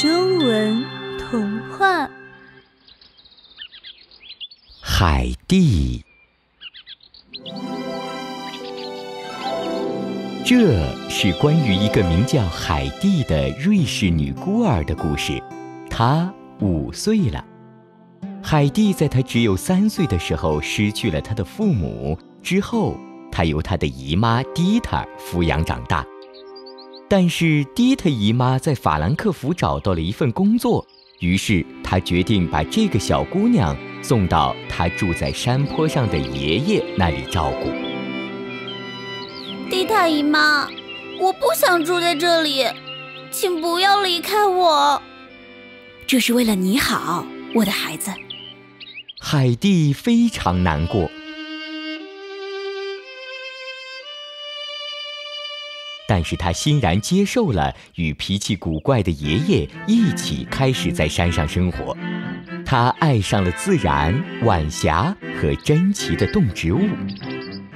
中文童话《海蒂》，这是关于一个名叫海蒂的瑞士女孤儿的故事。她五岁了。海蒂在她只有三岁的时候失去了她的父母，之后她由她的姨妈蒂塔抚养长大。但是蒂特姨妈在法兰克福找到了一份工作，于是她决定把这个小姑娘送到她住在山坡上的爷爷那里照顾。蒂塔姨妈，我不想住在这里，请不要离开我。这是为了你好，我的孩子。海蒂非常难过。但是他欣然接受了与脾气古怪的爷爷一起开始在山上生活。他爱上了自然、晚霞和珍奇的动植物。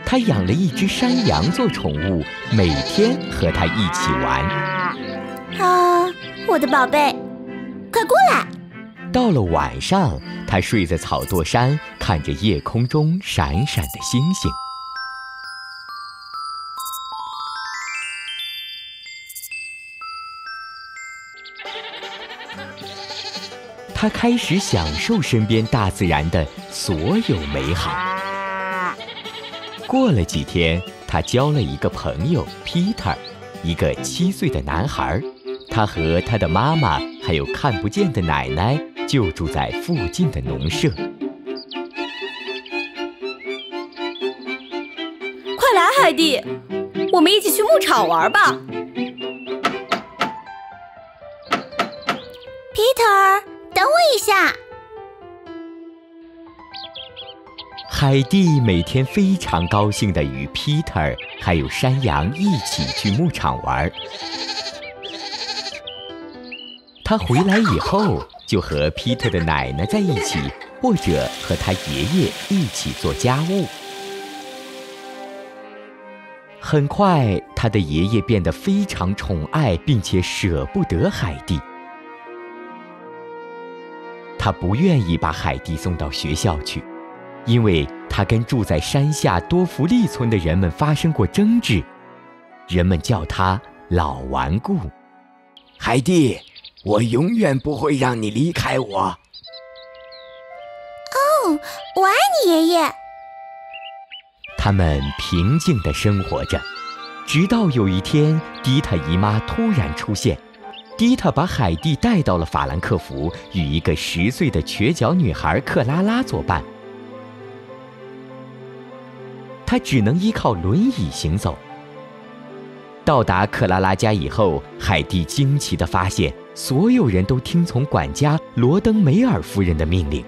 他养了一只山羊做宠物，每天和它一起玩。啊，我的宝贝，快过来！到了晚上，他睡在草垛山，看着夜空中闪闪的星星。他开始享受身边大自然的所有美好。过了几天，他交了一个朋友 Peter，一个七岁的男孩。他和他的妈妈还有看不见的奶奶就住在附近的农舍。快来，海蒂，我们一起去牧场玩吧。下，海蒂每天非常高兴的与 Peter 还有山羊一起去牧场玩。他回来以后就和 Peter 的奶奶在一起，或者和他爷爷一起做家务。很快，他的爷爷变得非常宠爱并且舍不得海蒂。他不愿意把海蒂送到学校去，因为他跟住在山下多福利村的人们发生过争执，人们叫他老顽固。海蒂，我永远不会让你离开我。哦，我爱你，爷爷。他们平静地生活着，直到有一天，迪塔姨妈突然出现。迪塔把海蒂带到了法兰克福，与一个十岁的瘸脚女孩克拉拉作伴。他只能依靠轮椅行走。到达克拉拉家以后，海蒂惊奇地发现，所有人都听从管家罗登梅尔夫人的命令。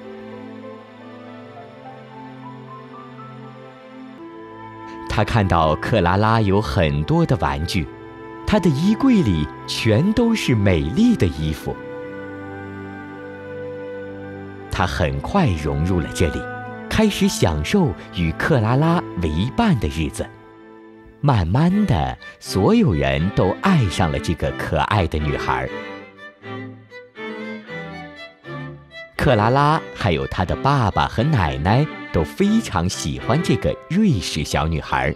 他看到克拉拉有很多的玩具。她的衣柜里全都是美丽的衣服。她很快融入了这里，开始享受与克拉拉为伴的日子。慢慢的，所有人都爱上了这个可爱的女孩。克拉拉还有她的爸爸和奶奶都非常喜欢这个瑞士小女孩。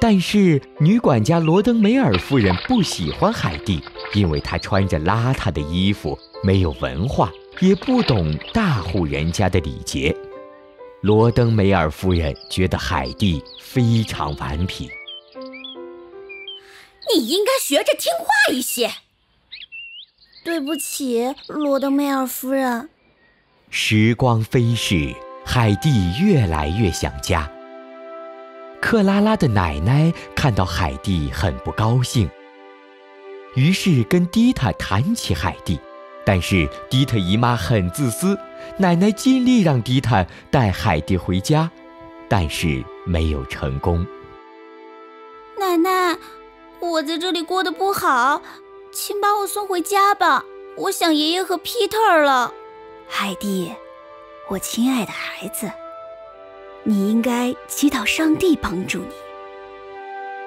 但是女管家罗登梅尔夫人不喜欢海蒂，因为她穿着邋遢的衣服，没有文化，也不懂大户人家的礼节。罗登梅尔夫人觉得海蒂非常顽皮。你应该学着听话一些。对不起，罗登梅尔夫人。时光飞逝，海蒂越来越想家。克拉拉的奶奶看到海蒂很不高兴，于是跟蒂塔谈起海蒂。但是蒂塔姨妈很自私，奶奶尽力让蒂塔带海蒂回家，但是没有成功。奶奶，我在这里过得不好，请把我送回家吧。我想爷爷和皮特了。海蒂，我亲爱的孩子。你应该祈祷上帝帮助你。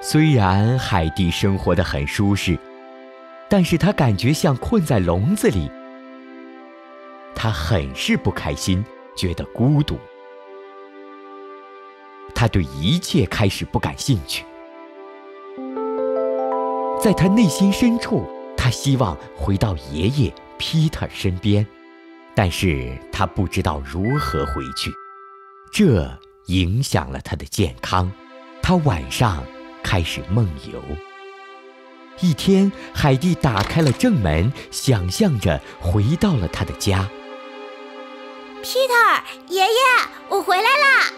虽然海蒂生活的很舒适，但是他感觉像困在笼子里。他很是不开心，觉得孤独。他对一切开始不感兴趣。在他内心深处，他希望回到爷爷皮特身边，但是他不知道如何回去，这影响了他的健康。他晚上开始梦游。一天，海蒂打开了正门，想象着回到了他的家。皮特，爷爷，我回来啦！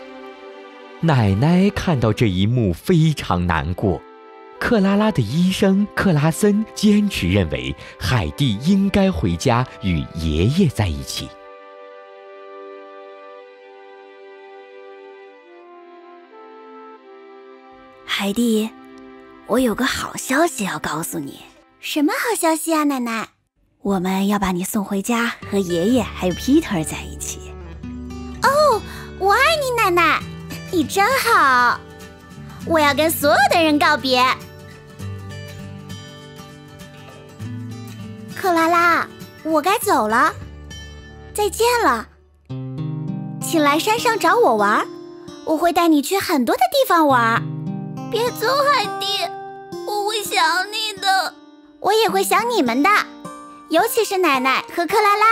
奶奶看到这一幕非常难过。克拉拉的医生克拉森坚持认为，海蒂应该回家与爷爷在一起。海蒂，我有个好消息要告诉你。什么好消息啊，奶奶？我们要把你送回家，和爷爷还有 Peter 在一起。哦，我爱你，奶奶，你真好。我要跟所有的人告别。克拉拉，我该走了，再见了。请来山上找我玩，我会带你去很多的地方玩。别走，海蒂，我会想你的，我也会想你们的，尤其是奶奶和克拉拉。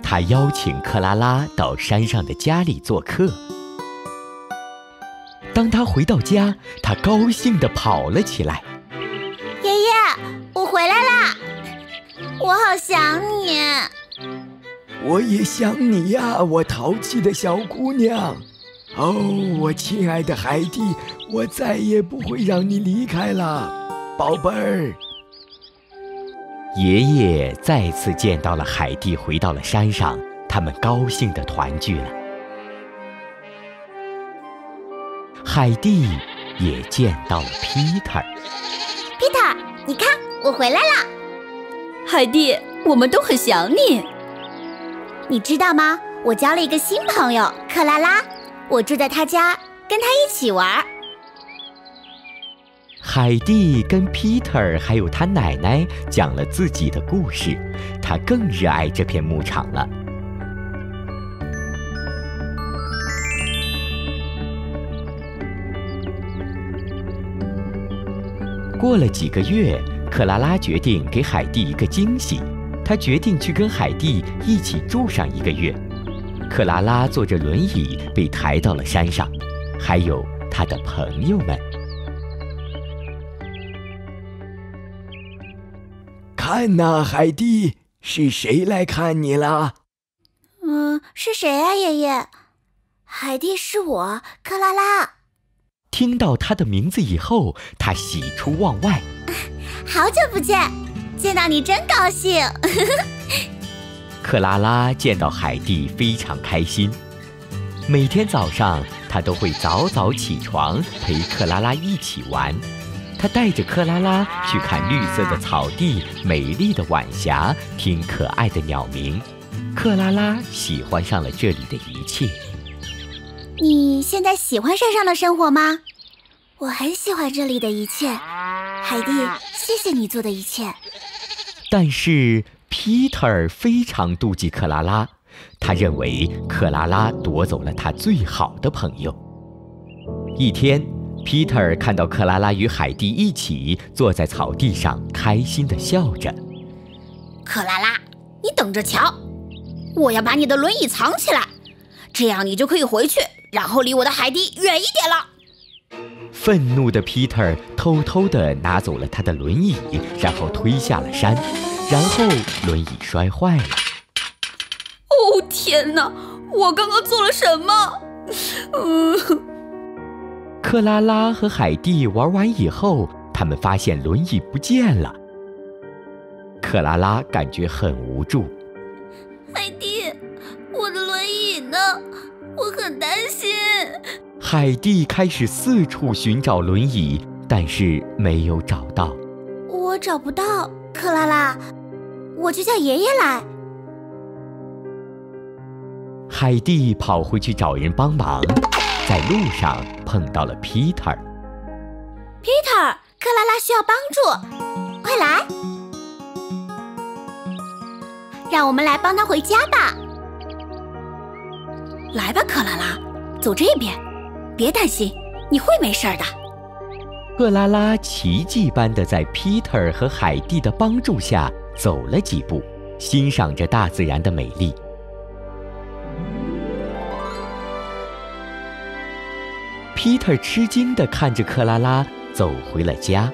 他邀请克拉拉到山上的家里做客。当他回到家，他高兴地跑了起来。爷爷，我回来啦！我好想你。我也想你呀，我淘气的小姑娘。哦，我亲爱的海蒂，我再也不会让你离开了，宝贝儿。爷爷再次见到了海蒂，回到了山上，他们高兴的团聚了。海蒂也见到了 Peter。Peter，你看，我回来了。海蒂，我们都很想你。你知道吗？我交了一个新朋友，克拉拉。我住在他家，跟他一起玩。海蒂跟 Peter 还有他奶奶讲了自己的故事，他更热爱这片牧场了。过了几个月，克拉拉决定给海蒂一个惊喜，她决定去跟海蒂一起住上一个月。克拉拉坐着轮椅被抬到了山上，还有他的朋友们。看呐，海蒂，是谁来看你了？嗯，是谁啊，爷爷？海蒂是我，克拉拉。听到他的名字以后，他喜出望外。好久不见，见到你真高兴。克拉拉见到海蒂非常开心，每天早上他都会早早起床陪克拉拉一起玩。他带着克拉拉去看绿色的草地、美丽的晚霞、听可爱的鸟鸣。克拉拉喜欢上了这里的一切。你现在喜欢山上的生活吗？我很喜欢这里的一切，海蒂，谢谢你做的一切。但是。Peter 非常妒忌克拉拉，他认为克拉拉夺走了他最好的朋友。一天，Peter 看到克拉拉与海蒂一起坐在草地上，开心地笑着。克拉拉，你等着瞧，我要把你的轮椅藏起来，这样你就可以回去，然后离我的海蒂远一点了。愤怒的 Peter 偷偷地拿走了他的轮椅，然后推下了山。然后轮椅摔坏了。哦天哪！我刚刚做了什么？嗯。克拉拉和海蒂玩完以后，他们发现轮椅不见了。克拉拉感觉很无助。海蒂，我的轮椅呢？我很担心。海蒂开始四处寻找轮椅，但是没有找到。我找不到，克拉拉。我去叫爷爷来。海蒂跑回去找人帮忙，在路上碰到了 Peter。Peter，克拉拉需要帮助。快来！让我们来帮他回家吧。来吧，克拉拉，走这边，别担心，你会没事的。克拉拉奇迹般的在 Peter 和海蒂的帮助下走了几步，欣赏着大自然的美丽。Peter 吃惊地看着克拉拉走回了家。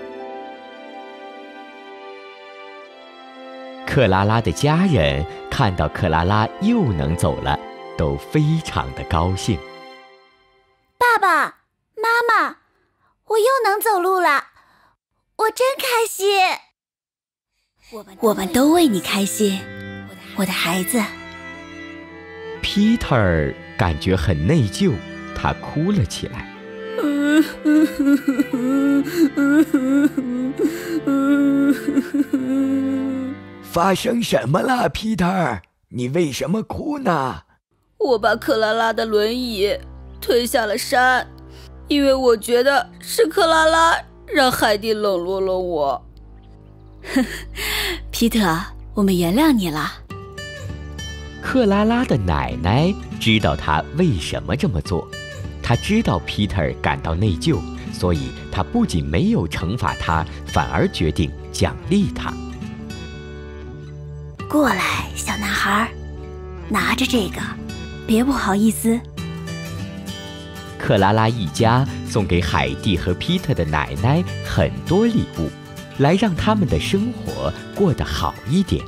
克拉拉的家人看到克拉拉又能走了，都非常的高兴。爸爸妈妈，我又能走路了，我真开心。我们都为你开心，我的孩子。Peter 感觉很内疚，他哭了起来。发生什么了，Peter？你为什么哭呢？我把克拉拉的轮椅推下了山，因为我觉得是克拉拉让海蒂冷落了我。皮特，我们原谅你了。克拉拉的奶奶知道他为什么这么做。他知道 Peter 感到内疚，所以他不仅没有惩罚他，反而决定奖励他。过来，小男孩，拿着这个，别不好意思。克拉拉一家送给海蒂和 Peter 的奶奶很多礼物，来让他们的生活过得好一点。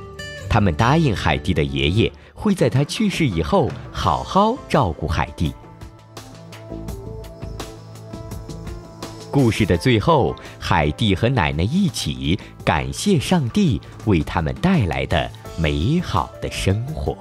他们答应海蒂的爷爷会在他去世以后好好照顾海蒂。故事的最后，海蒂和奶奶一起感谢上帝为他们带来的美好的生活。